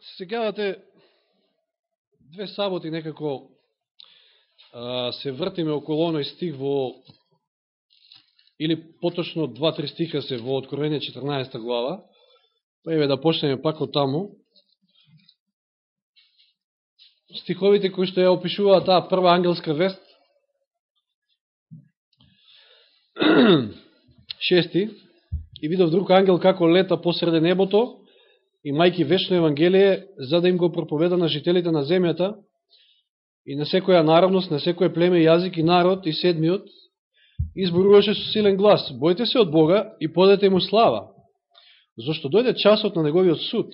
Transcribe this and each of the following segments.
се сегавате две саботи некако а, се вртиме околу оној стих во или поточно два-три стиха се во Откровение 14 глава, па еве да почнеме пак од таму. Стиховите кои што ја опишуваат таа прва ангелска вест, шести, и видов друг ангел како лета посреде небото, и мајки вечно Евангелие, за да им го проповеда на жителите на земјата и на секоја наравност, на секој племе, јазик и народ, и седмиот, изборуваше со силен глас, бојте се од Бога и подете му слава, зашто дојде часот на неговиот суд,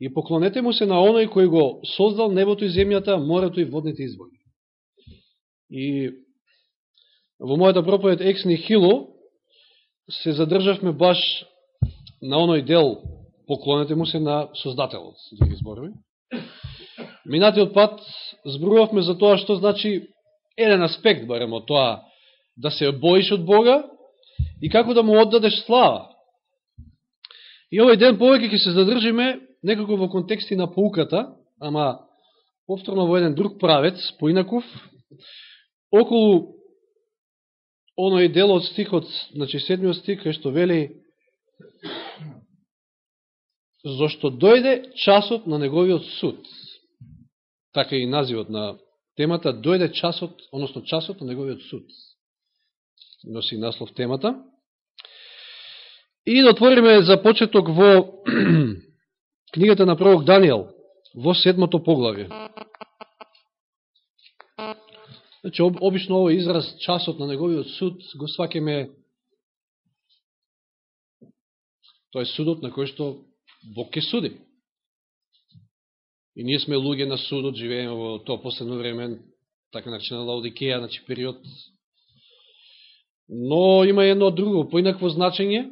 и поклонете му се на оној кој го создал небото и земјата, морето и водните извори. И во мојата проповед Ексни Хило се задржавме баш на оној дел поклонете му се на Создателот, да ги зборови. Минатиот пат зборувавме за тоа што значи еден аспект, барем од тоа, да се боиш од Бога и како да му оддадеш слава. И овој ден повеќе ќе се задржиме некако во контексти на поуката, ама повторно во еден друг правец, поинаков, околу оној дел од стихот, значи седмиот стих, кај што вели зашто дојде часот на неговиот суд. Така и називот на темата, дојде часот, односно часот на неговиот суд. Носи наслов темата. И да отвориме за почеток во книгата на пророк Данијел, во седмото поглавје. Значи, обично овој израз часот на неговиот суд го свакеме тој судот на кој што Бог ќе суди. И ние сме луѓе на судот, живееме во тоа последно време, така начина Лаудикеја, значи период. Но има едно друго, поинакво значење.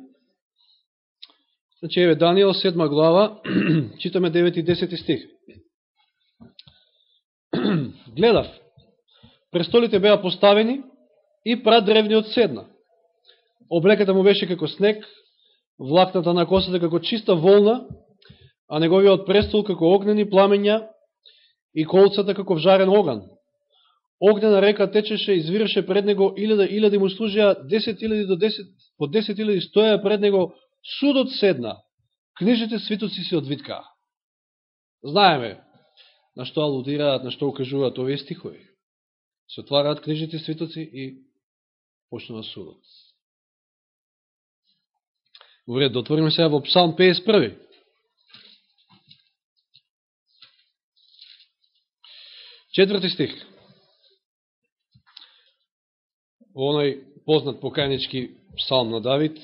Значи, еве, Данијел, 7 глава, читаме 9 и 10 стих. Гледав, престолите беа поставени и прадревниот седна. Облеката му беше како снег, влакната на косата како чиста волна, а неговиот престол како огнени пламења и колцата како вжарен оган. Огнена река течеше и извираше пред него илјада илјади му служија, 10.000 до 10, по 10.000 стоја пред него, судот седна, книжите свитоци се одвитка. Знаеме на што алудираат, на што укажуваат овие стихови. Се отвараат книжите свитоци и почнува судот. Уред, да отвориме сега во Псалм 51. Четврти стих. Во оној познат покајнички псалм на Давид.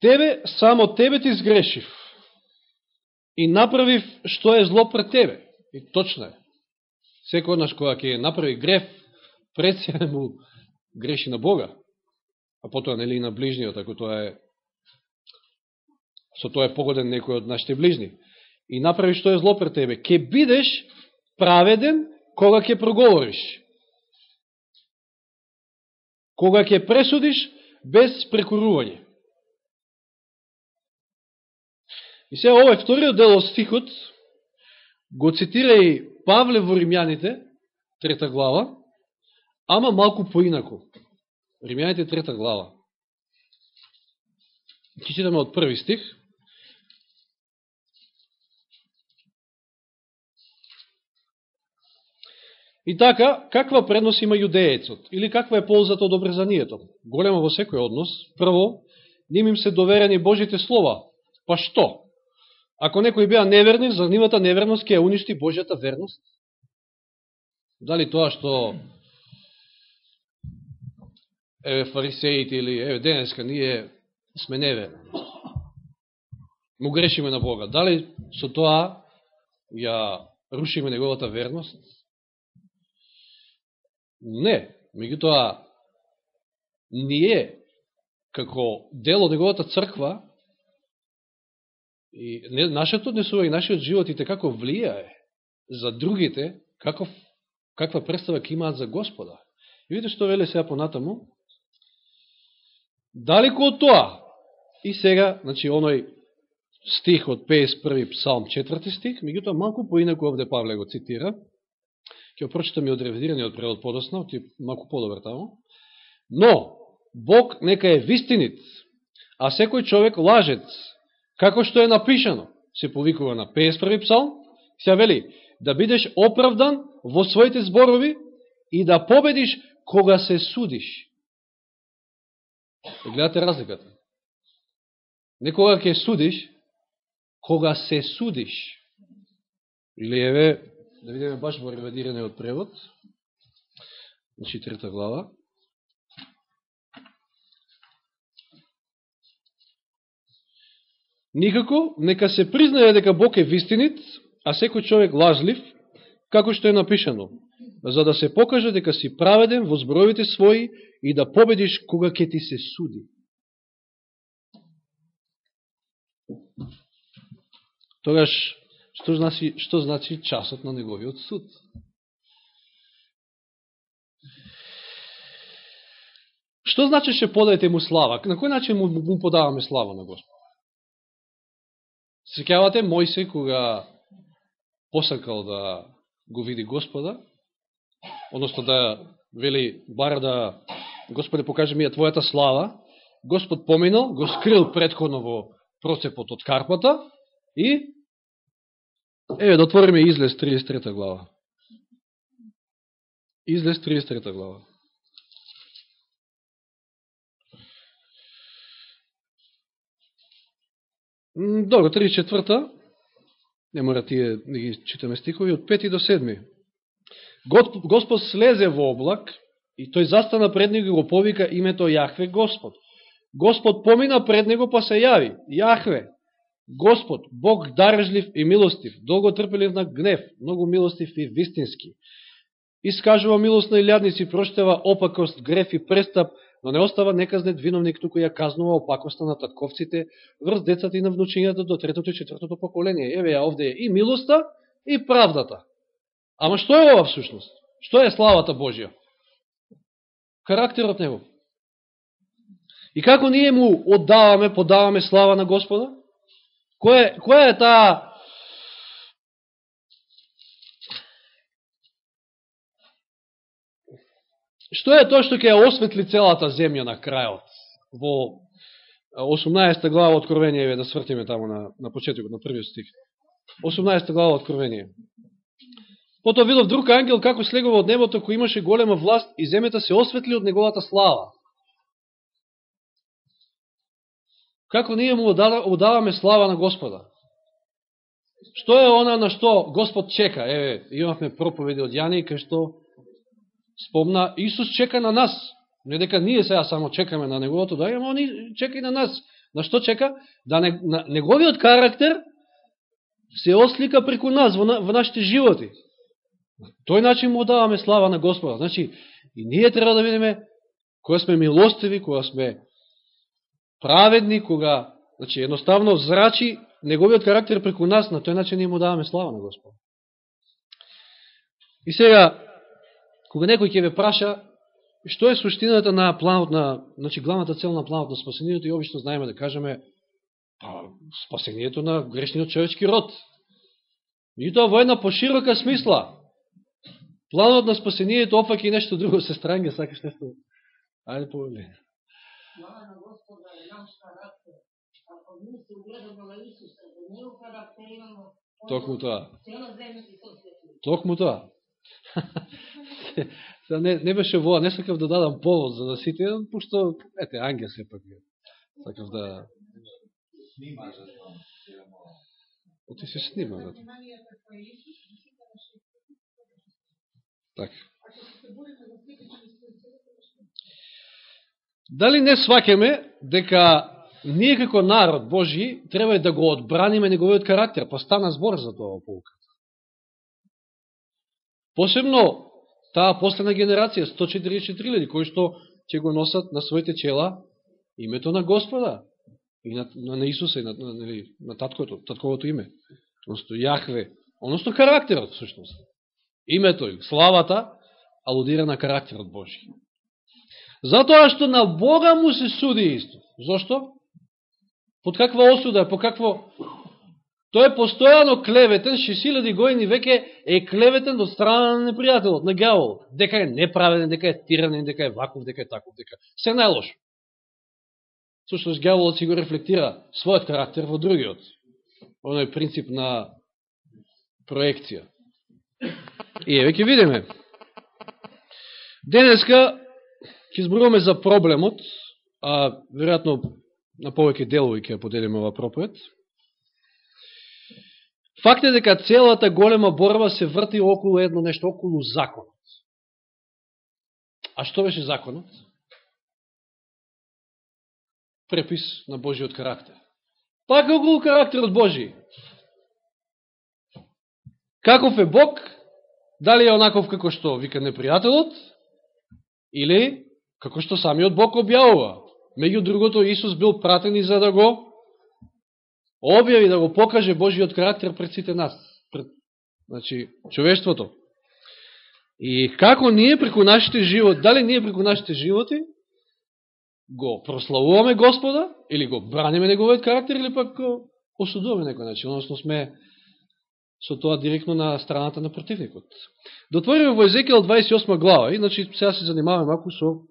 Тебе, само тебе ти сгрешив и направив што е зло пред тебе. И точно е. Секој однаш која ќе направи греф, пред се му греши на Бога а потоа нели и на ближниот, ако тоа е со тоа е погоден некој од нашите ближни. И направи што е зло пред тебе. Ке бидеш праведен кога ќе проговориш. Кога ќе пресудиш без прекурување. И сега овој вториот дел од стихот го цитира и Павле во Римјаните, трета глава, ама малку поинако. Римјаните трета глава. Ќе читаме од први стих. И така, каква преднос има јудеецот? Или каква е ползата од обрезанието? Голема во секој однос. Прво, ним им се доверени Божите слова. Па што? Ако некој беа неверни, за нивата неверност ќе уништи Божјата верност? Дали тоа што еве фарисеите или еве денеска ние сме неверни. Му грешиме на Бога. Дали со тоа ја рушиме неговата верност? Не. Меѓутоа, ние, како дел од неговата црква, и не, нашето и нашиот живот и така како влијае за другите, каков, каква представа ќе имаат за Господа. И видите што веле сега понатаму, Далеко од тоа, и сега, значи, оној стих од 51 псалм 4 стих, меѓутоа малку поинаку овде Павле го цитира. Ќе прочитам и од ревидираниот превод подосна, оти малку подобар таму. Но, Бог нека е вистинит, а секој човек лажец, како што е напишано, се повикува на 51 псалм, се вели, да бидеш оправдан во своите зборови и да победиш кога се судиш. Гледате разликата. Не кога ќе судиш, кога се судиш. Или еве, да видиме баш во реведираниот превод, значи трета глава. Никако, нека се признае дека Бог е вистинит, а секој човек лажлив, како што е напишано, за да се покаже дека си праведен во збројите своји и да победиш кога ќе ти се суди. Тогаш, што значи, што значи часот на неговиот суд? Што значи ше подајте му слава? На кој начин му, му подаваме слава на Господ? Секјавате Мојсе кога посакал да го види Господа, односто да вели бара да Господе покаже ми ја Твојата слава, Господ поминал, го скрил предходно во процепот од карпата и еве да отвориме излез 33 глава. Излез 33 глава. Добро, 34-та, не мора тие да ги читаме стихови, од 5 до 7. Господ слезе во облак и тој застана пред него и го повика името Јахве Господ. Господ помина пред него па се јави. Јахве, Господ, Бог дарежлив и милостив, долго трпелив на гнев, многу милостив и вистински. Искажува милост на илјадници, проштева опакост, греф и престап, но не остава неказнет виновник, туку ја казнува опакоста на татковците, врз децата и на внучињата до третото и четвртото поколение. Еве ја овде е и милоста, и правдата. Ама што е ова всушност? Што е славата Божија? Карактерот него. И како ние му оддаваме, подаваме слава на Господа? Која, која е таа Што е тоа што ќе осветли целата земја на крајот? Во 18 глава Откровение, да свртиме таму на, на почетокот, на првиот стих. 18 глава Откровение. Потоа видов друг ангел како слегува од небото, кој имаше голема власт и земјата се осветли од неговата слава. Како ние му одаваме слава на Господа? Што е она на што Господ чека? Еве, имавме проповеди од Јани, кај што спомна, Исус чека на нас. Не дека ние сега само чекаме на Неговото да ама они чека и на нас. На што чека? Да не, на, Неговиот карактер се ослика преку нас во, во нашите животи тој начин му даваме слава на Господа. Значи, и ние треба да видиме кога сме милостиви, кога сме праведни, кога, значи, едноставно зрачи неговиот карактер преку нас, на тој начин ние му даваме слава на Господа. И сега, кога некој ќе ве праша, што е суштината на планот на, значи, главната цел на планот на спасението, и обично знаеме да кажеме, па, спасението на грешниот човечки род. И тоа во една поширока смисла. Планот на спасението опак и нешто друго се странге, сакаш нешто. Ајде повели. Слава на Господа е наш карактер. Ако ние се угледаме на Исуса, за него карактер имаме Токму тоа. Токму тоа. Се не, не беше воа, не сакав да дадам повод за да сите, пошто, ете, ангел се пак сакав да... Снима за тоа. Оти се снима за тоа. Така. Дали не свакеме дека ние како народ Божи треба да го одбраниме неговиот карактер, па стана збор за тоа полка. Посебно таа последна генерација, 144.000 кои што ќе го носат на своите чела името на Господа и на, на, на Исуса и на, на, на, на таткото, татковото име, односто Јахве, односто карактерот, всушност името и славата, алудира на карактерот Божи. Затоа што на Бога му се суди исто. Зошто? Под каква осуда, по какво... Тој е постојано клеветен, 6000 години веќе е клеветен до страна на непријателот, на гјавол. Дека е неправеден, дека е тиранен, дека е ваков, дека е таков, дека се најлошо. Сушто гјаволот си го рефлектира својот карактер во другиот. Оној принцип на проекција. И еве ќе видиме. Денеска ќе зборуваме за проблемот, а веројатно на повеќе делови ќе поделиме ова проповед. Факт е дека целата голема борба се врти околу едно нешто, околу законот. А што беше законот? Препис на Божиот карактер. Пак околу карактерот Божи. Каков е Бог? Дали е онаков како што вика непријателот? Или како што самиот Бог објавува? Меѓу другото, Исус бил пратен и за да го објави, да го покаже Божиот карактер пред сите нас, пред значи, човештвото. И како ние преку нашите животи, дали ние преку нашите животи го прославуваме Господа, или го браниме неговиот карактер, или пак го осудуваме некој начин, односно сме со тоа директно на страната на противникот. Дотвориме во Езекијал 28 глава, иначе сега се занимаваме малку со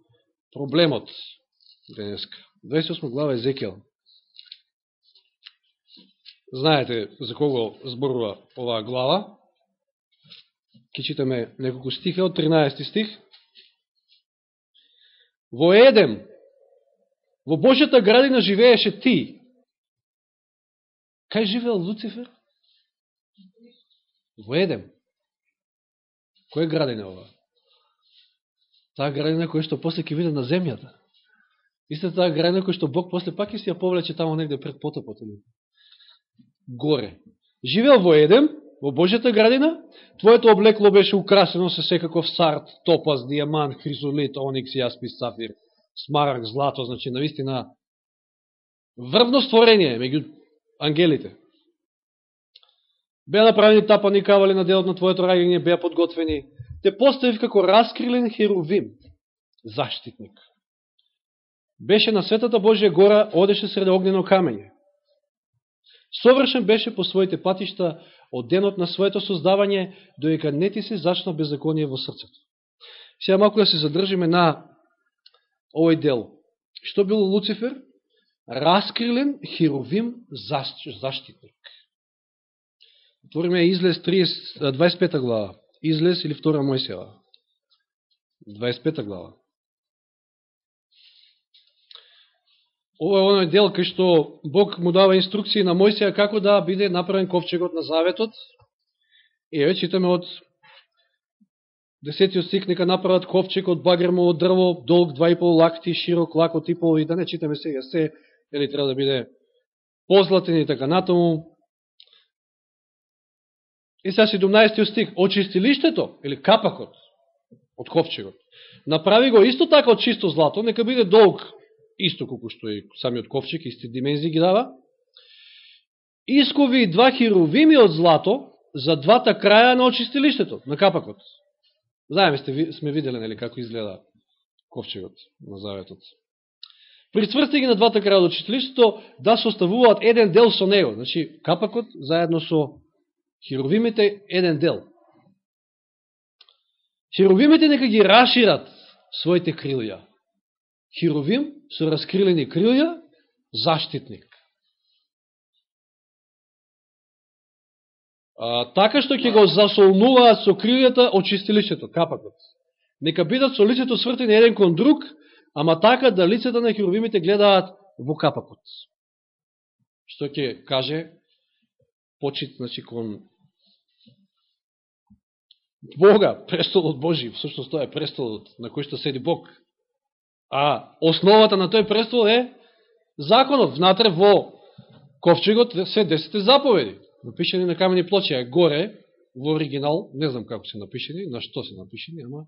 проблемот денеска. 28 глава Езекијал. Знаете за кого зборува оваа глава. Ке читаме неколку стиха од 13 стих. Во Едем, во Божјата градина живееше ти. Кај живеел Луцифер? Во Едем. Кој градина ова? Таа градина која што после ќе виде на земјата. Истата таа градина која што Бог после пак ќе си ја повлече тамо негде пред потопот горе. Живел во Едем, во Божјата градина, твоето облекло беше украсено со секаков сарт, топаз, диамант, хризолит, оникс, јаспис, сафир, смарак, злато, значи наистина врвно створение меѓу ангелите. Беа направени тапани кавали на делот на твоето раѓање, беа подготвени. Те поставив како раскрилен херувим, заштитник. Беше на светата Божја гора, одеше среде огнено камење. Совршен беше по своите патишта од денот на своето создавање, доека не ти се зачна беззаконие во срцето. Сега малко да се задржиме на овој дел. Што бил Луцифер? Раскрилен херовим заштитник. Отвориме Излез 30, 25 глава. Излез или 2 Мојсева. 25 глава. Ова е оној дел кај што Бог му дава инструкции на Мојсија како да биде направен ковчегот на заветот. И еве читаме од десетиот стих нека направат ковчег од багремо дрво, долг 2,5 лакти, широк лакот и пол, и да не читаме сега се, или треба да биде позлатен и така натаму. И сега 17 стих, очистилиштето, или капакот од ковчегот, направи го исто така од чисто злато, нека биде долг исто колку што и самиот ковчег, исти димензии ги дава. Искови два хировими од злато за двата краја на очистилиштето, на капакот. Знаеме сте, сме виделе нели, како изгледа ковчегот на заветот. Прицврсти ги на двата краја од очистилиштето да се еден дел со него. Значи, капакот заедно со Херовимите еден дел. Херовимите нека ги рашират своите крилја. Херовим со раскрилени крилја, заштитник. А, така што ќе го засолнуваат со крилјата очистилишето, капакот. Нека бидат со лицето свртени еден кон друг, ама така да лицата на херовимите гледаат во капакот. Што ќе каже почит, значи, кон Бога, престолот Божи, всушност тоа е престолот на кој што седи Бог. А основата на тој престол е законот. Внатре во ковчегот се десете заповеди. Напишени на камени плочи, а горе, во оригинал, не знам како се напишени, на што се напишени, ама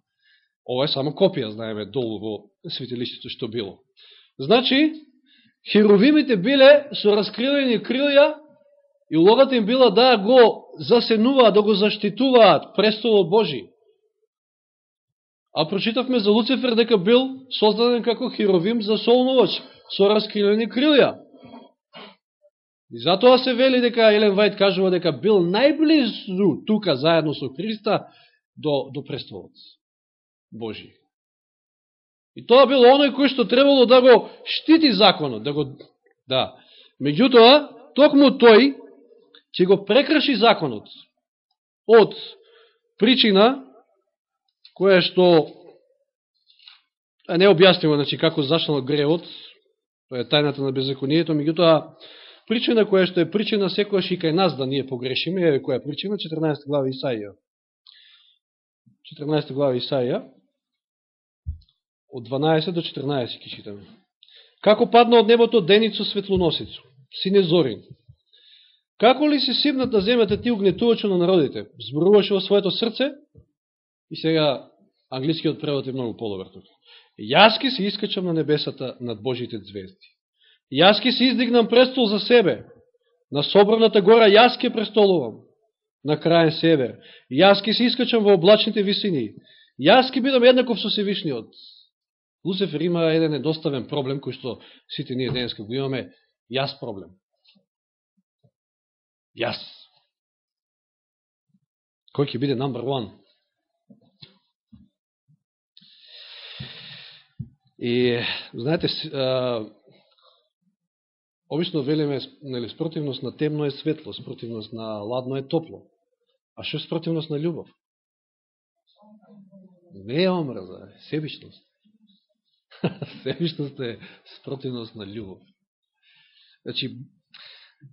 ова е само копија, знаеме, долу во светилиштето што било. Значи, херовимите биле со раскривени крилја и улогата им била да го засенуваат, да го заштитуваат престолот Божи. А прочитавме за Луцифер дека бил создаден како херовим за солнувач со раскрилени крилја. И затоа се вели дека Елен Вајд кажува дека бил најблизу тука заедно со Христа до, до престолот Божи. И тоа било оној кој што требало да го штити законот, да го да. Меѓутоа, токму тој ќе го прекрши законот од причина која што не објаснимо значи, како зашнал греот, тоа е тајната на беззаконието, меѓутоа причина која што е причина секојаш и кај нас да ние погрешиме, е која причина, 14 глава Исаија. 14 глава Исаија, од 12 до 14 ќе читаме. Како падна од небото деницу светлоносицу, сине Зорин. Како ли се сипнат на земјата ти угнетувачо на народите? Зборуваше во своето срце и сега англискиот превод е многу подобар тука. Јас ки се искачам на небесата над Божите звезди. Јас ке се издигнам престол за себе. На собраната гора јас ке престолувам. На крајен север. Јас ке се искачам во облачните висини. Јас ке бидам еднаков со Севишниот. Лусефер има еден недоставен проблем, кој што сите ние денеска го имаме. Јас проблем. Јас. Кој ќе биде number one? И, знаете, Обично велиме, нели, спротивност на темно е светло, спротивност на ладно е топло. А што е спротивност на љубов? Не е омраза, е себичност. себичност е спротивност на љубов. Значи,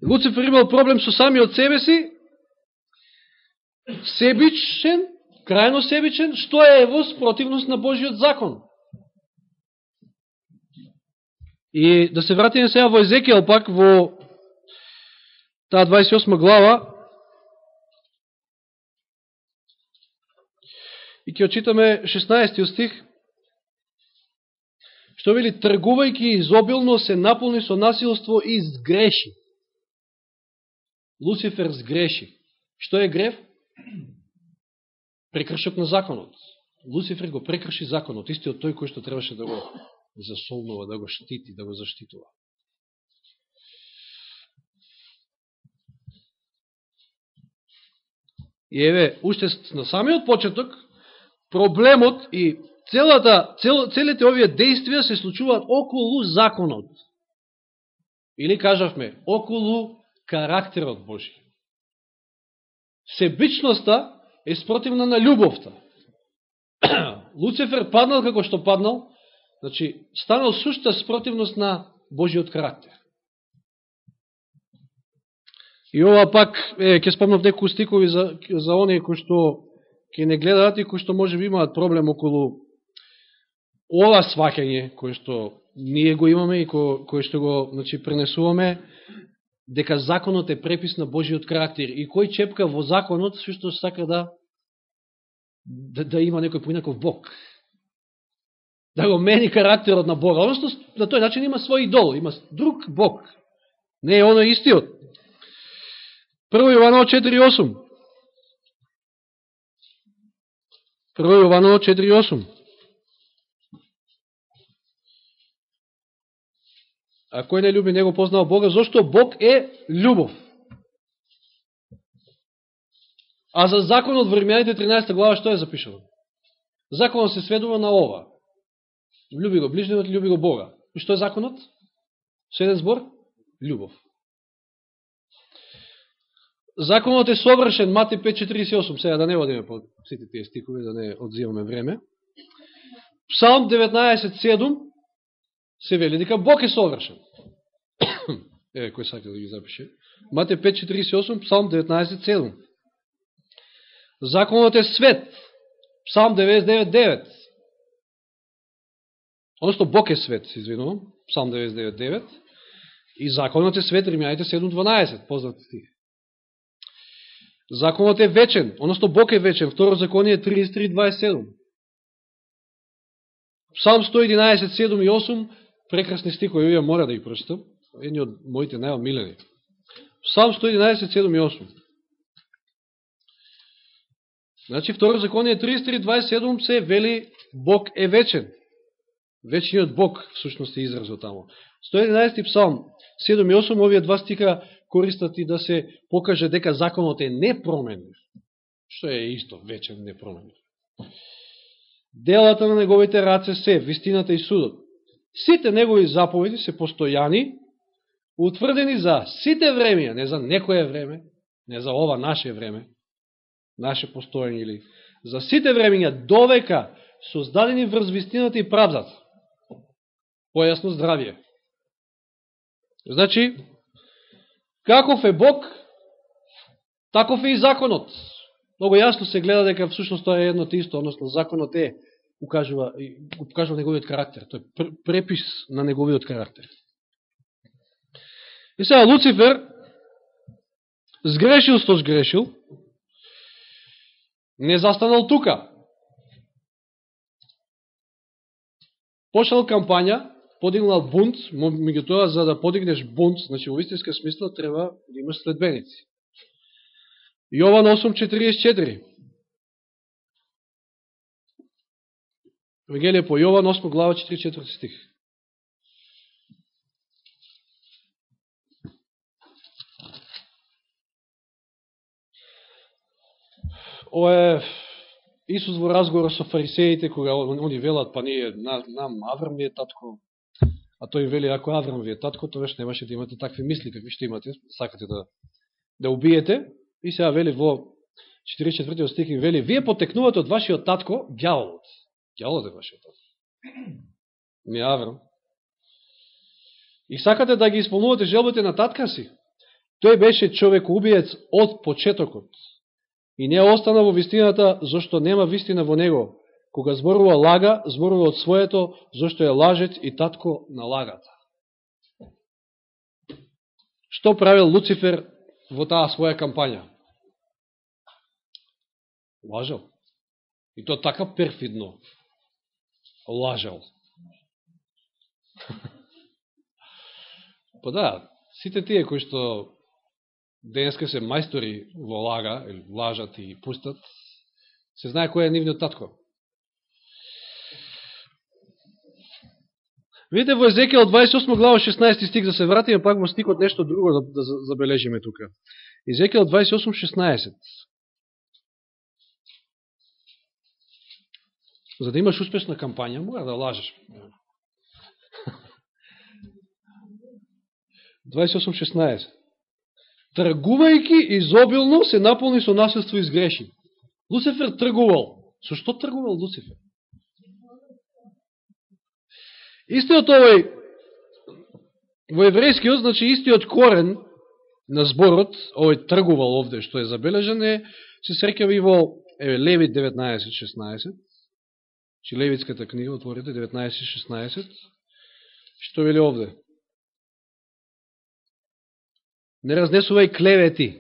Луцифер имал проблем со самиот себе си, себичен, крајно себичен, што е во спротивност на Божиот закон. И да се вратиме сега во Езекијал пак во таа 28 глава и ќе очитаме 16 стих што вели тргувајќи изобилно се наполни со насилство и сгреши. Луцифер сгреши. Што е грев? Прекршок на законот. Луцифер го прекрши законот, истиот тој кој што требаше да го засолнува, да го штити, да го заштитува. И еве, уште на самиот почеток, проблемот и целата, цел, целите овие действија се случуваат околу законот. Или кажавме, околу карактерот Божи. Себичноста е спротивна на љубовта. Луцифер паднал како што паднал, Значи, станал сушта спротивност на Божиот карактер. И ова пак, е, ке спомнав некои стикови за, за оние кои што ќе не гледаат и кои што може би имаат проблем околу ова свакање, кој што ние го имаме и кој, кој што го значи, пренесуваме, дека законот е препис на Божиот карактер. И кој чепка во законот, што сака да, да, да има некој поинаков Бог да го мени карактерот на Бога. Одnosno, на тој начин има свој идол, има друг Бог. Не е оно истиот. Прво Јовано 4.8. 1 Јовано 4.8. А кој не люби, него познава Бога, зашто Бог е љубов. А за законот во 13 глава што е запишано? Законот се сведува на ова. Люби го ближниот, люби го Бога. И што е законот? Со еден збор? Любов. Законот е совршен, Мати 5.48, сега да не одиме по сите тие стикови, да не одзиваме време. Псалм 19.7 се вели дека Бог е совршен. Еве, кој сака да ги запише. Мате 5.48, Псалм 19.7. Законот е свет. Псалм 99.9. Одnosno Бог е свет, се извинувам, Псалм 99.9, и законот е свет, Римјаните 7.12, познат стих. Законот е вечен, одnosno Бог е вечен, второ законие 33.27. Псалм 111, 7 и 8, прекрасни стихови, ја мора да ги прочитам, едни од моите најомилени. Псалм 111, 7 и 8. Значи, второ законие 33.27 се вели Бог е вечен. Вечниот Бог, всушност, е изразот тамо. 111 псалм, 7 и 8, овие два стиха користат и да се покаже дека законот е непроменлив, што е исто, вечен непроменлив. Делата на неговите раце се, вистината и судот. Сите негови заповеди се постојани, утврдени за сите времеја, не за некое време, не за ова наше време, наше постојање или за сите времења довека создадени врз вистината и правдата. Појасно здравие. Значи, каков е Бог, таков е и законот. Много јасно се гледа дека всушност тоа е едно те исто, односно законот е, укажува, укажува неговиот карактер. Тој е препис на неговиот карактер. И сега Луцифер сгрешил што сгрешил, не застанал тука. Почнал кампања, подигнал бунт, меѓу тоа за да подигнеш бунт, значи во истинска смисла треба да имаш следбеници. Јован 8.44 Евангелие по Јован 8 глава 44 стих. Ова е Исус во разговор со фарисеите, кога они велат, па ние, нам Аврам ви е татко, а тој вели, ако Аврам ви е татко, тоа веш немаше да имате такви мисли, какви што имате, сакате да, да убиете. И сега вели во 44 стих, вели, вие потекнувате од вашиот татко, гјаволот. Гјаволот е вашиот татко. Не Аврам. И сакате да ги исполнувате желбите на татка си. Тој беше човек убиец од почетокот и не остана во вистината, зашто нема вистина во него. Кога зборува лага, зборува од своето, зашто е лажец и татко на лагата. Што правил Луцифер во таа своја кампања? Лажал. И то така перфидно. Лажал. Па да, сите тие кои што денеска се мајстори во лага, или лажат и пустат, се знае кој е нивниот татко. Видите во Езекијал 28 глава 16 стик, да се вратиме пак во стикот нешто друго да, да забележиме тука. Езекијал 28 За да имаш успешна кампања, мора да лажеш. 28.16 Тргувајки изобилно се наполни со наследство и сгреши. Луцифер тргувал. Со што тргувал Луцифер? Истиот овој во еврејскиот, значи истиот корен на зборот, овој тргувал овде што е забележен е, се среќава и во еве, Левит 19.16, Че Левицката книга, отворите 19.16, што вели овде? Не разнесувај клевети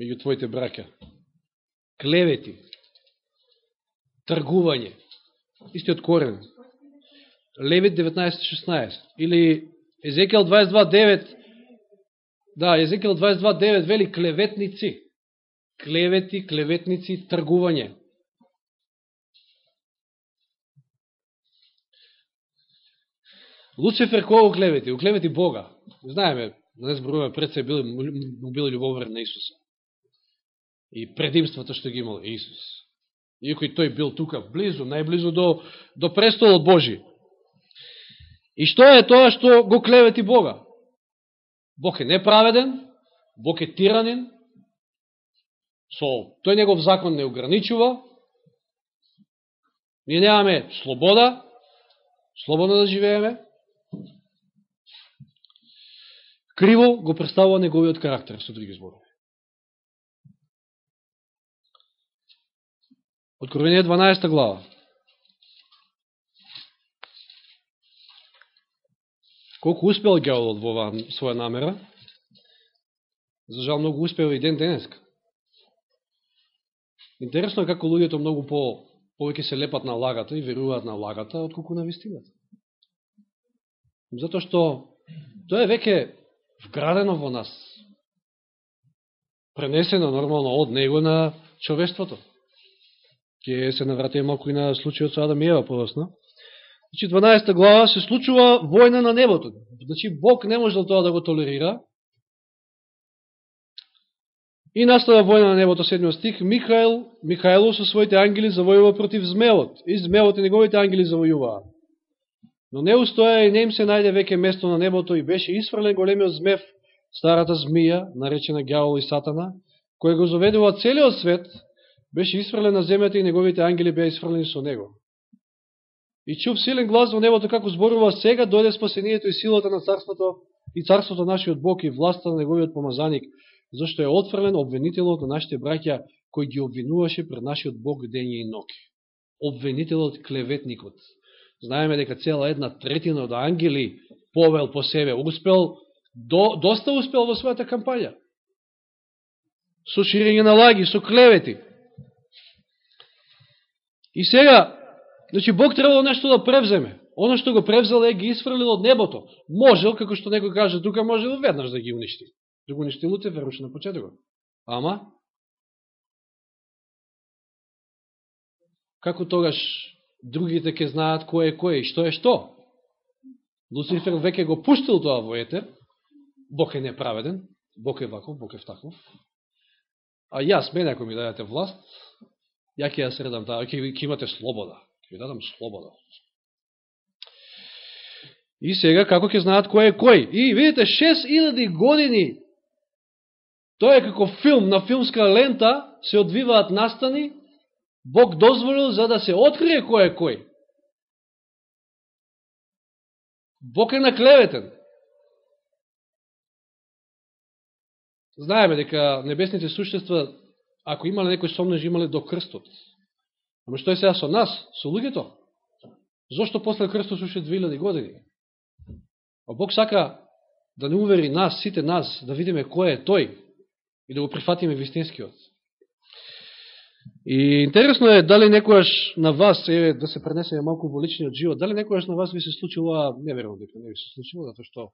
меѓу твоите браќа. Клевети. Тргување. Истиот корен. Левит 19.16. Или Езекијал 22.9. Да, Езекијал 22.9 вели клеветници. Клевети, клеветници, тргување. Луцифер кој клевети? Уклевети Бога. Знаеме, да не зборуваме пред се бил, му бил љубовер на Исуса. И предимството што ги имал Исус. Иако тој бил тука близо, најблизо до, до престолот Божи. И што е тоа што го клевети Бога? Бог е неправеден, Бог е тиранин, со тој негов закон не ограничува, ние немаме слобода, слободно да живееме, криво го представува неговиот карактер, со други зборови. Откровение 12 глава. Колку успел геолот во оваа своја намера, за жал многу успел и ден денеска. Интересно е како луѓето многу по повеќе се лепат на лагата и веруваат на лагата, отколку на вистината. Затоа што тоа е веќе вградено во нас. Пренесено нормално од него на човештвото. Ке се навратиме малко и на случајот со Адам и Ева подосно. Значи, 12 глава се случува војна на небото. Значи, Бог не можел тоа да го толерира. И настава војна на небото, 7 стих, Михаил, Михаило со своите ангели завојува против змеот, и змеот и неговите ангели завојуваа. Но не устоја и не им се најде веќе место на небото и беше исфрлен големиот змев, старата змија, наречена Гјавол и Сатана, кој го заведува целиот свет, беше исфрлен на земјата и неговите ангели беа исфрлени со него. И чув силен глас во небото како зборува сега дојде спасението и силата на царството и царството нашиот Бог и власта на неговиот помазаник, зашто е отфрлен обвинителот на нашите браќа кој ги обвинуваше пред нашиот Бог дење и ноки. Обвинителот, клеветникот. Знаеме дека цела една третина од ангели повел по себе, успел, до, доста успел во својата кампања. Со ширење на лаги, со клевети. И сега, значи Бог требало нешто да превземе. Оно што го превзел е ги исфрлил од небото. Можел, како што некој каже, тука можел веднаш да ги уништи. Да го уништи Луцифер уште на почетокот. Ама, како тогаш другите ќе знаат кој е кој и што е што? Луцифер веќе го пуштил тоа во етер, Бог е неправеден, Бог е ваков, Бог е втаков. А јас, мене ако ми дадете власт, ја ќе ја средам таа, ќе, ќе имате слобода. Ќе ви дадам слобода. И сега, како ќе знаат кој е кој? И видите, 6000 години, тоа е како филм, на филмска лента се одвиваат настани, Бог дозволил за да се открие кој е кој. Бог е наклеветен. Знаеме дека небесните существа ако имале некој сомнеж, имале до крстот. Ама што е сега со нас, со луѓето? Зошто после крстот уште 2000 години? А Бог сака да не увери нас, сите нас, да видиме кој е тој и да го прифатиме вистинскиот. И интересно е дали некојаш на вас, е, да се пренесеме малку во личниот живот, дали некојаш на вас ви се случило, не верувам дека не ви се случило, затоа што,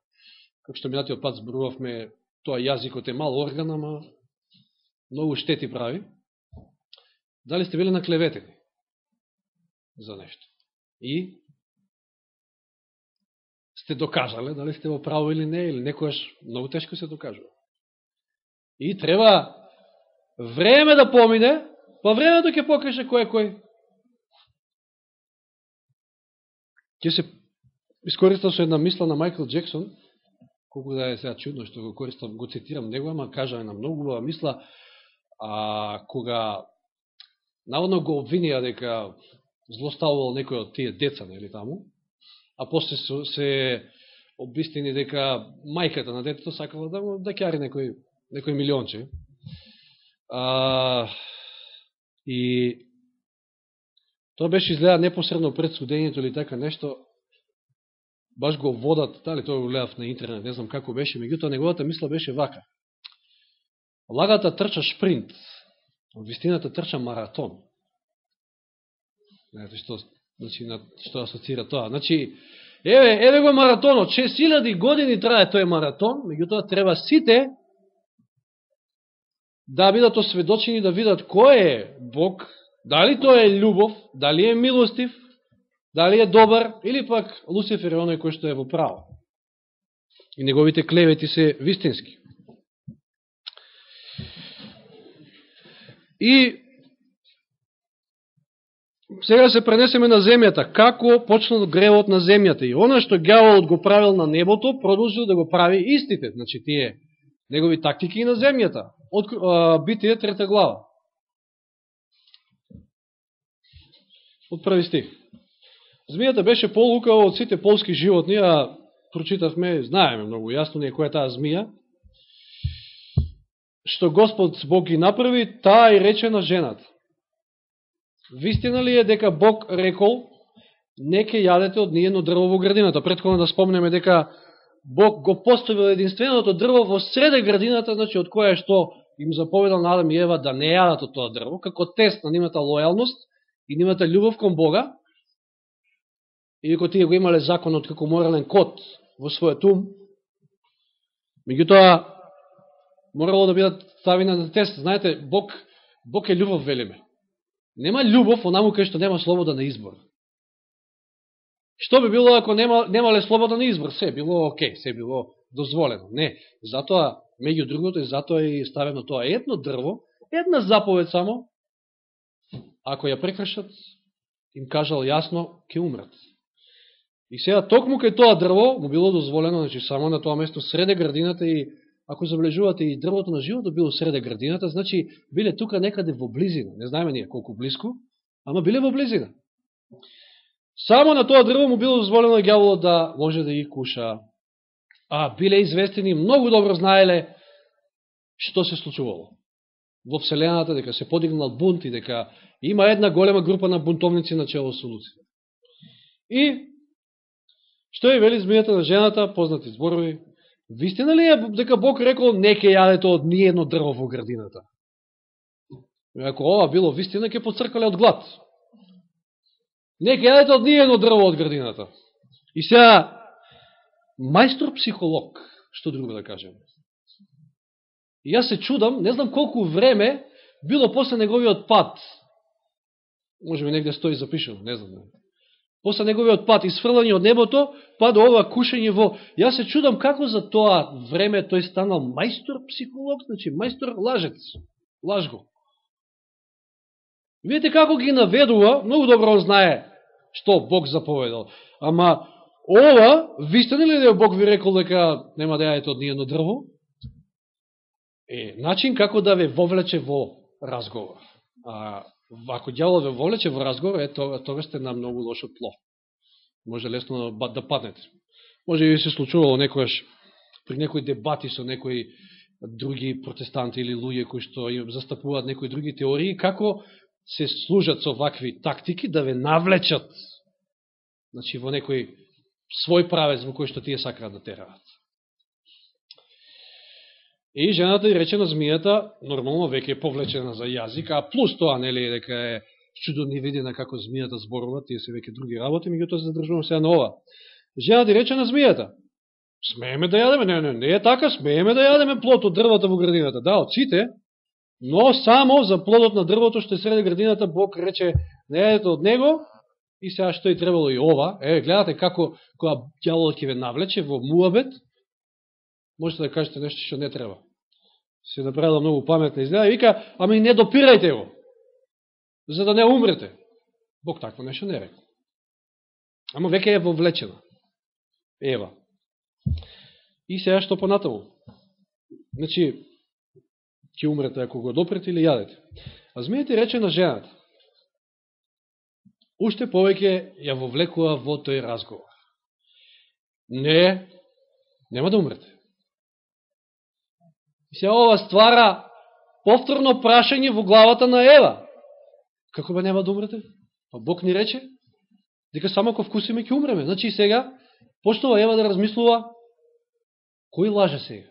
како што минатиот пат зборувавме, тоа јазикот е мал орган, ама многу штети прави, дали сте били наклеветени за нешто. И сте докажале дали сте во право или не, или некојаш многу тешко се докажува. И треба време да помине, Во времето ќе покаже кој е кој. Ќе се искористам со една мисла на Майкл Джексон, колку да е сега чудно што го користам, го цитирам него, ама кажа една многу убава мисла, а, кога наводно го обвинија дека злоставувал некој од тие деца, нели таму, а после се, се обистини дека мајката на детето сакала да му да кјари некој, некој милионче. А, и тоа беше изгледа непосредно пред судењето или така нешто, баш го водат, дали тоа го гледав на интернет, не знам како беше, меѓутоа неговата мисла беше вака. Лагата трча шпринт, вистината трча маратон. Знаете што, значи, на, што асоцира тоа. Значи, еве, еве го маратонот, 6000 години трае тој маратон, меѓутоа треба сите да бидат осведочени да видат кој е Бог, дали тој е љубов, дали е милостив, дали е добар, или пак Лусифер е оној кој што е во право. И неговите клевети се вистински. И сега се пренесеме на земјата. Како почнал гревот на земјата? И оно што гјаволот го правил на небото, продолжил да го прави истите. Значи, тие негови тактики и на земјата. Од, а, битие трета глава. Од први стих. Змијата беше полукава од сите полски животни, а прочитавме, знаеме многу јасно, не која таа змија, што Господ Бог ги направи, таа и рече на жената. Вистина ли е дека Бог рекол, не ке јадете од нијено дрво во градината? Предходно да спомнеме дека Бог го поставил единственото дрво во среда градината, значи од која што им заповедал на Адам и Ева да не јадат од тоа дрво, како тест на нивната лојалност и нивната љубов кон Бога, И ако тие го имале законот како морален код во својот ум, меѓутоа морало да бидат ставени на тест. Знаете, Бог, Бог е љубов, велиме. Нема љубов онаму кај што нема слобода на избор. Што би било ако нема, немале слободен избор? Се било окей, се било дозволено. Не, затоа, меѓу другото, и затоа е ставено тоа едно дрво, една заповед само, ако ја прекршат, им кажал јасно, ќе умрат. И сега токму кај тоа дрво му било дозволено, значи само на тоа место среде градината и ако забележувате и дрвото на живото било среде градината, значи биле тука некаде во близина. Не знаеме ние колку близко, ама биле во близина. Само на тоа дрво му било дозволено гјаволот да може да ги куша. А биле известени, многу добро знаеле што се случувало во Вселената, дека се подигнал бунт и дека има една голема група на бунтовници на чело со Луцифер. И што е вели змијата на жената, познати зборови, вистина ли е дека Бог рекол не ке јадете од ниједно дрво во градината? Ако ова било вистина, ке поцркале од глад. Не ке јадете од ниједно дрво од градината. И сега, мајстор психолог, што друго да кажем. И јас се чудам, не знам колку време било после неговиот пат. Може би негде стои запишено, не знам. После неговиот пат, изфрлање од небото, па до ова кушење во... Јас се чудам како за тоа време тој станал мајстор психолог, значи мајстор лажец. Видете. Видите како ги наведува, многу добро знае што Бог заповедал. Ама ова, вистина ли да Бог ви рекол дека нема да јадете од ниједно дрво? Е, начин како да ве вовлече во разговор. А, ако дјавол ве вовлече во разговор, е, тога, тога сте на многу лошо тло. Може лесно да паднете. Може и се случувало некојаш при некои дебати со некои други протестанти или луѓе кои што застапуваат некои други теории, како се служат со вакви тактики да ве навлечат значи, во некој свој правец во кој што тие сакаат да тераат. И жената и рече на змијата, нормално веќе е повлечена за јазик, а плюс тоа, нели, дека е чудо невидена како змијата зборува, тие се веќе други работи, меѓутоа се задржувам сега на ова. Жената и рече на змијата, смееме да јадеме, не, не, не е така, смееме да јадеме плод од дрвата во градината. Да, од сите, Но само за плодот на дрвото што е среде градината, Бог рече, не едете од него, и сега што и требало и ова. Е, гледате како, која дјаволот ќе ве навлече во муабет, можете да кажете нешто што не треба. Се направила многу паметна изгледа и вика, ама и не допирајте го, за да не умрете. Бог такво нешто не рекол. Ама веќе е вовлечена. Ева. И сега што понатаму? Значи, ќе умрете ако го допрете или јадете. А змијата рече на жената, уште повеќе ја вовлекува во тој разговор. Не, нема да умрете. И се ова ствара повторно прашање во главата на Ева. Како бе нема да умрете? Па Бог ни рече, дека само ако вкусиме ќе умреме. Значи сега, почнува Ева да размислува, кој лаже сега?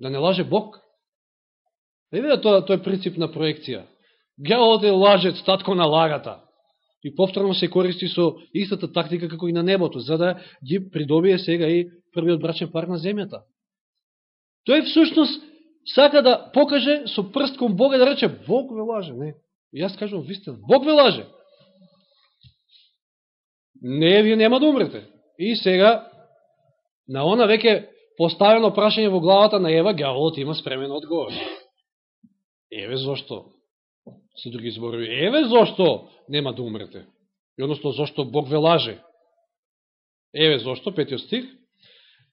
Да не лаже Бог? Не вида тоа, тоа е принцип на проекција. Гјаволот е лажец, татко на лагата. И повторно се користи со истата тактика како и на небото, за да ги придобие сега и првиот брачен пар на земјата. Тој всушност сака да покаже со прст кон Бога да рече Бог ве лаже. Не. И јас кажувам вистина. Бог ве лаже. Не, вие нема да умрете. И сега, на она веќе поставено прашање во главата на Ева, гјаволот има спремен одговор. Еве зошто, се други зборови, еве зошто нема да умрете. И односно, зошто Бог ве лаже. Еве зошто, петиот стих.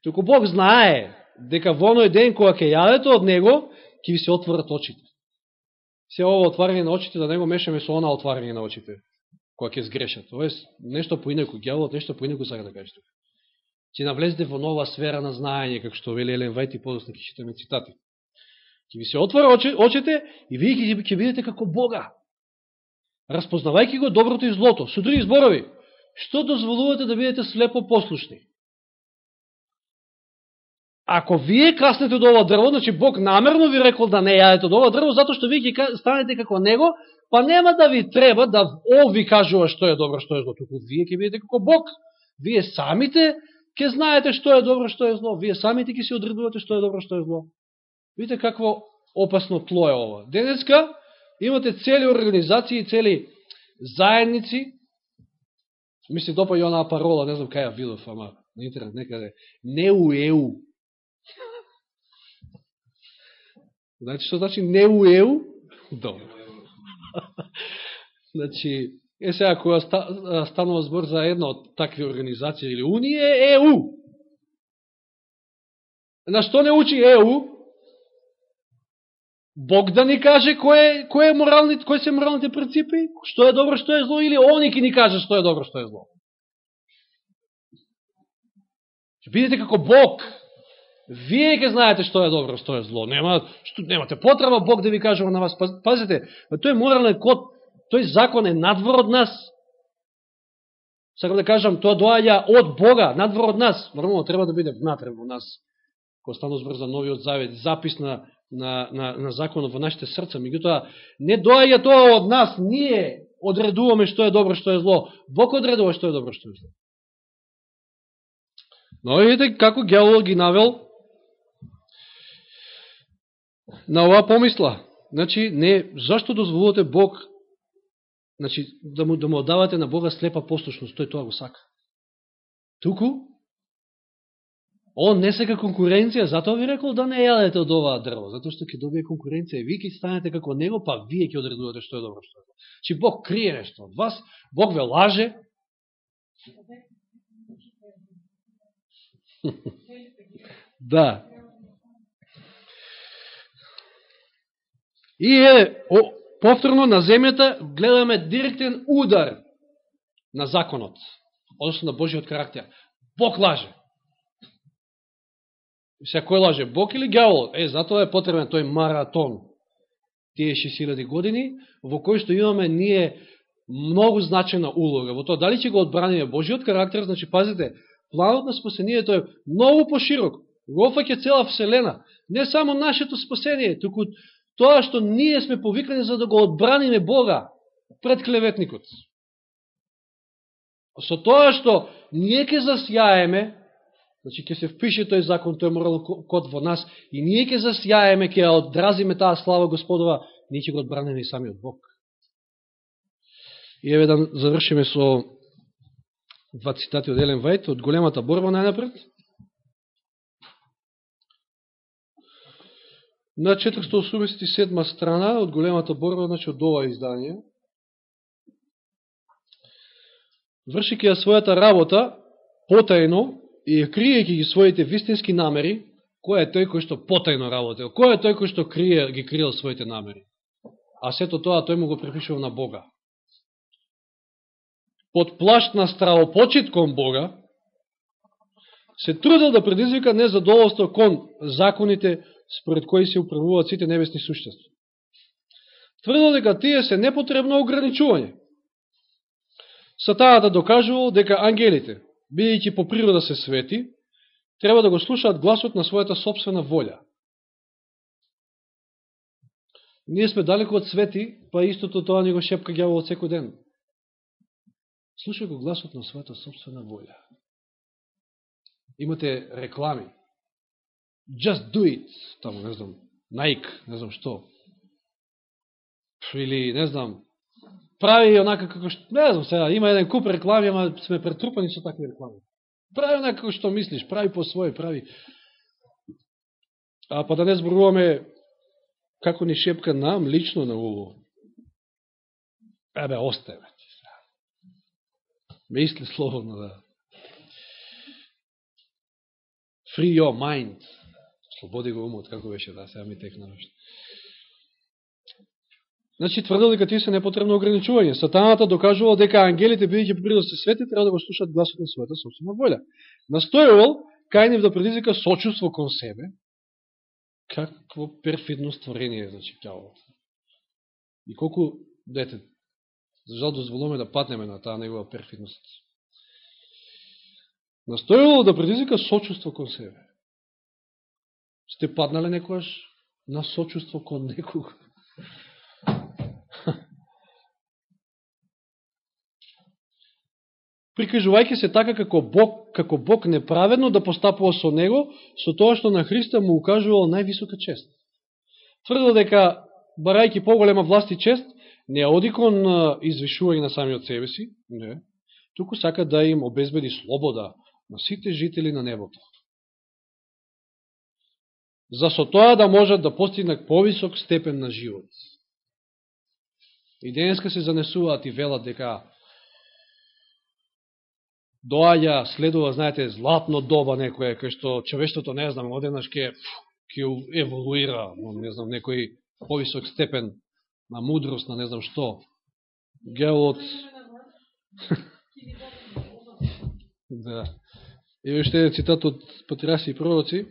Туку Бог знае дека во оној ден кога ќе јадете од Него, ќе ви се отворат очите. Се ово отварање на очите, да не го мешаме со она отварање на очите, кога ќе сгрешат. Ова е нешто поинаку, гјаволот нешто поинаку сака да каже тука. Ќе навлезете во нова сфера на знаење, како што вели Елен Вајт и подосна ќе читаме цитати. Ќе ви се отвора очите и вие ќе, ќе видите како Бога. Распознавајќи го доброто и злото. Со други зборови, што дозволувате да бидете слепо послушни? Ако вие каснете од ова дрво, значи Бог намерно ви рекол да не јадете од ова дрво, затоа што вие ќе станете како Него, па нема да ви треба да О ви кажува што е добро, што е зло. Туку вие ќе бидете како Бог. Вие самите ќе знаете што е добро, што е зло. Вие самите ќе се одредувате што е добро, што е зло. Видите какво опасно тло е ова. Денеска имате цели организации, цели заедници, Мисли, допа и онаа парола, не знам кај ја видов, ама на интернет некаде. Не уеу. Знаете што значи НеуЕУ? Добро. значи, е сега, кога станува збор за една од такви организации или унија, ЕУ. На што не учи ЕУ? Бог да ни каже кој, кој, е морални, кој се моралните принципи, што е добро, што е зло, или они ки ни каже што е добро, што е зло. Видите како Бог. Вие ќе знаете што е добро, што е зло. Нема, што, немате потреба Бог да ви кажува на вас. Пазите, тој морален код, тој закон е надвор од нас. Сакам да кажам, тоа доаѓа од Бога, надвор од нас. Нормално треба да биде внатре во нас. Кога стану збор за новиот завет, запис на на, на, на законот во нашите срца. Меѓутоа, не доаѓа тоа од нас, ние одредуваме што е добро, што е зло. Бог одредува што е добро, што е зло. Но видите како геолог ги навел на оваа помисла. Значи, не, зашто дозволувате Бог значи, да му, да му одавате на Бога слепа послушност, тој тоа го сака. Туку, Он не сека конкуренција, затоа ви рекол да не јадете од оваа дрво, затоа што ќе добие конкуренција. Ви ќе станете како него, па вие ќе одредувате што е добро, што е добро. Чи значи, Бог крие нешто од вас, Бог ве лаже. да. И е, о, повторно на земјата гледаме директен удар на законот, односно на Божиот карактер. Бог лаже. Се кој лаже, Бог или гјаволот? Е, затоа е потребен тој маратон. Тие 6000 години, во кој што имаме ние многу значена улога. Во тоа, дали ќе го одбраниме Божиот карактер, значи, пазите, планот на спасението е многу поширок. Го офаќа цела Вселена. Не само нашето спасение, туку тоа што ние сме повикани за да го одбраниме Бога пред клеветникот. Со тоа што ние ќе засјаеме, Значи, ќе се впише тој закон, тој морал код во нас и ние ќе засјаеме, ќе одразиме таа слава Господова, ние ќе го одбранеме и самиот Бог. И еве да завршиме со два цитати од Елен Вајт, од големата борба најнапред. На 487 страна од големата борба, значи од ова издание, вршики ја својата работа, потајно, и криејќи ги своите вистински намери, кој е тој кој што потајно работел? Кој е тој кој што крие, ги криел своите намери? А сето тоа тој му го препишува на Бога. Под плашт на стравопочит кон Бога, се трудел да предизвика незадоволство кон законите според кои се управуваат сите небесни суштества. Тврдел дека тие се непотребно ограничување. Сатаната докажувал дека ангелите, бидејќи по природа се свети, треба да го слушаат гласот на својата собствена волја. Ние сме далеко од свети, па истото тоа ни го шепка од секој ден. Слушај го гласот на својата собствена волја. Имате реклами. Just do it. Таму, не знам, Nike, не знам што. Или, не знам, прави онака како што, не знам сега, има еден куп реклами, ама сме претрупани со такви реклами. Прави онака како што мислиш, прави по своје, прави. А па да не зборуваме како ни шепка нам, лично на уло. Ебе, остајме ти. Мисли слободно, да. Free your mind. Слободи го умот, како беше, да, сега ми текна нешто. Значи, тврдел дека тие се непотребно ограничување. Сатаната докажувал дека ангелите, бидејќи по природа се свети, треба да го слушат гласот на својата собствена воља. Настојувал Кајнев да предизвика сочувство кон себе. Какво перфидно створение, значи, тяло. И колку, дете, за жал дозволуваме да патнеме на таа негова перфидност. Настојувал да предизвика сочувство кон себе. Сте паднале некојаш на сочувство кон некога? Прикажувајќи се така како Бог, како Бог неправедно да постапува со него, со тоа што на Христа му укажувал највисока чест. Тврдил дека, барајќи поголема власт и чест, не оди кон извишување на самиот себе си, не, туку сака да им обезбеди слобода на сите жители на небото. За со тоа да можат да постигнат повисок степен на живот. И денеска се занесуваат и велат дека доаѓа, следува, знаете, златно доба некоја, кај што човештото, не знам, одеднаш ке, ке еволуира, не знам, некој повисок степен на мудрост, на не знам што. Геолот... да. И уште е цитат од Патриаси и пророци.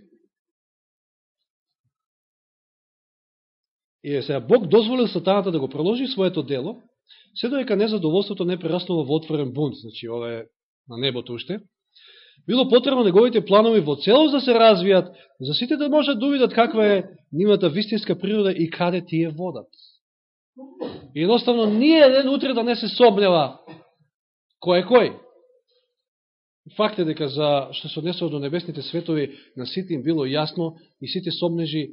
И е сега, Бог дозволил сатаната да го проложи своето дело, се доека незадоволството не прераснува во отворен бунт, значи ова е на небото уште, било потребно неговите планови во целост да се развијат, за сите да можат да увидат каква е нивната вистинска природа и каде тие водат. И едноставно ние ден утре да не се собнева кој е кој. Факт е дека за што се однесува до небесните светови на сите им било јасно и сите собнежи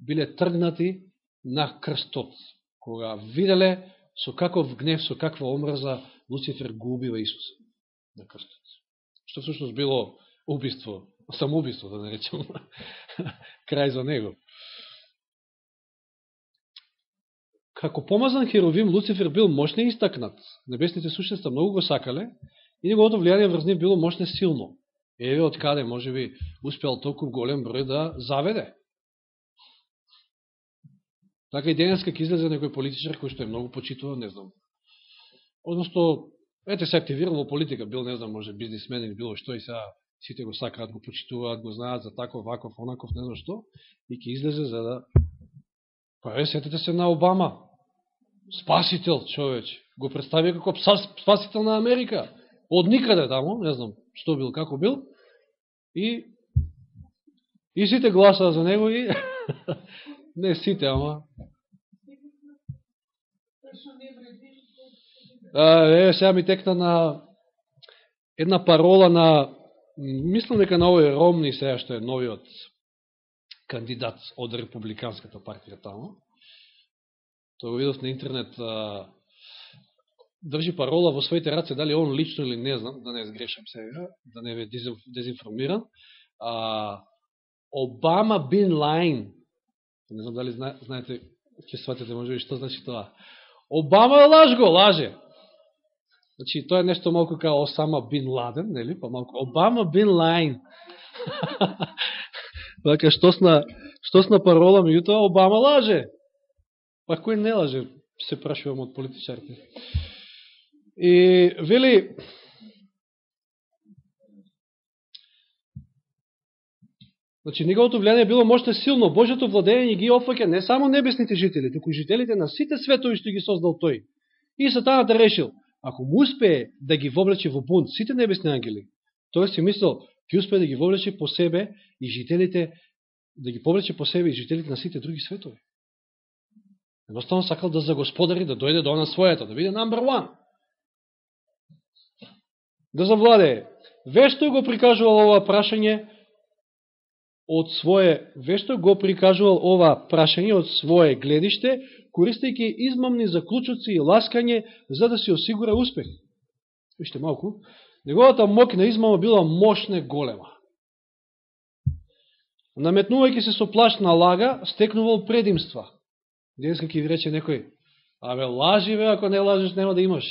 биле тргнати на крстот, кога виделе со каков гнев, со каква омрза Луцифер го убива Исуса на крстот. Што всушност било убиство, самоубиство, да наречем, крај за него. Како помазан херовим, Луцифер бил мощно истакнат. Небесните существа многу го сакале и неговото влијание врз нив било мощно силно. Еве од каде може би успел толку голем број да заведе. Така и денес как излезе некој политичар кој што е многу почитуван, не знам. Односто, ете се активирал во политика, бил, не знам, може бизнисмен или било што и сега сите го сакаат, го почитуваат, го знаат за таков, ваков, онаков, не знам што, и ќе излезе за да... Па е, сетете се на Обама. Спасител, човеч. Го представи како спасител на Америка. Од никаде таму, не знам што бил, како бил. И, и сите гласаа за него и... не сите, ама Е, сега ми текна на една парола на, мислам дека на овој Ромни, сега што е новиот кандидат од Републиканската партија тамо. Тоа го видов на интернет, а, држи парола во своите раце, дали он лично или не знам, да не сгрешам сега, да не ве дезинформирам. А, Обама бин Лайн, не знам дали знаете, ќе сватите може би што значи тоа. Обама лаж го, лаже. Значи, тоа е нешто малку као Осама Бин Ладен, нели? Па малку Обама Бин Лайн. Така, што сна, што сна парола, меѓутоа Обама лаже. Па кој не лаже, се прашувам од политичарите. И вели, Значи, неговото влијание било мощно силно. Божето владење ги офаќа не само небесните жители, туку и жителите на сите светови што ги создал тој. И сатаната решил, ако му успее да ги воблече во бунт сите небесни ангели, тој си мислил, ќе успее да ги воблече по себе и жителите, да ги повлече по себе и жителите на сите други светови. Едноставно сакал да загосподари, да дојде до она својата, да биде number one. Да завладее. Вешто го прикажувал ова прашање од свое, вешто го прикажувал ова прашање од свое гледиште, користејќи измамни заклучоци и ласкање за да се осигура успех. Вижте малку, неговата мок на измама била мощна голема. Наметнувајќи се со плашна лага, стекнувал предимства. Денеска ќе ви рече некој, абе лажи бе, ако не лажеш нема да имаш.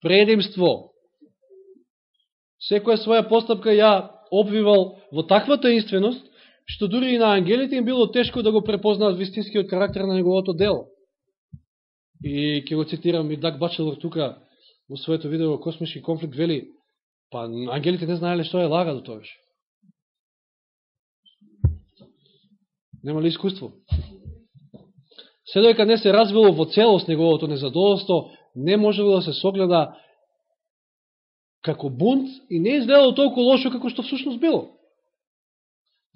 Предимство. Секоја своја постапка ја обвивал во таква таинственост, што дури и на ангелите им било тешко да го препознаат вистинскиот карактер на неговото дело. И ќе го цитирам и Дак Бачелор тука во своето видео Космички конфликт вели, па ангелите не знаеле што е лага до тоа. Нема ли искуство? Се дојка не се развило во целост неговото незадоволство, не можело да се согледа како бунт и не изгледало толку лошо како што всушност било.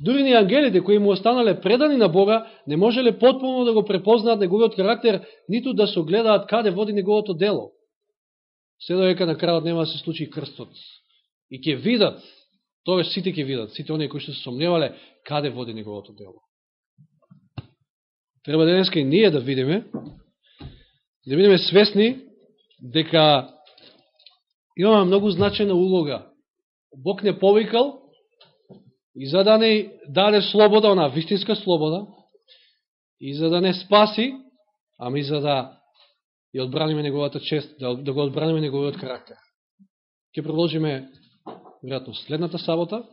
Дури ни ангелите кои му останале предани на Бога, не можеле потполно да го препознаат неговиот карактер, ниту да се огледаат каде води неговото дело. Се доека на крајот нема да се случи крстот. И ќе видат, тоа сите ќе видат, сите оние кои што се сомневале, каде води неговото дело. Треба денеска и ние да видиме, да бидеме свесни дека имаме многу значена улога. Бог не повикал и за да не даде слобода, она вистинска слобода, и за да не спаси, ами за да ја одбраниме неговата чест, да, да го одбраниме неговиот карактер. Ке продолжиме, вероятно, следната сабота.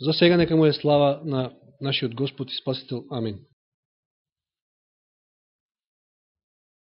За сега нека му е слава на нашиот Господ и Спасител. Амин.